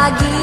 Águia.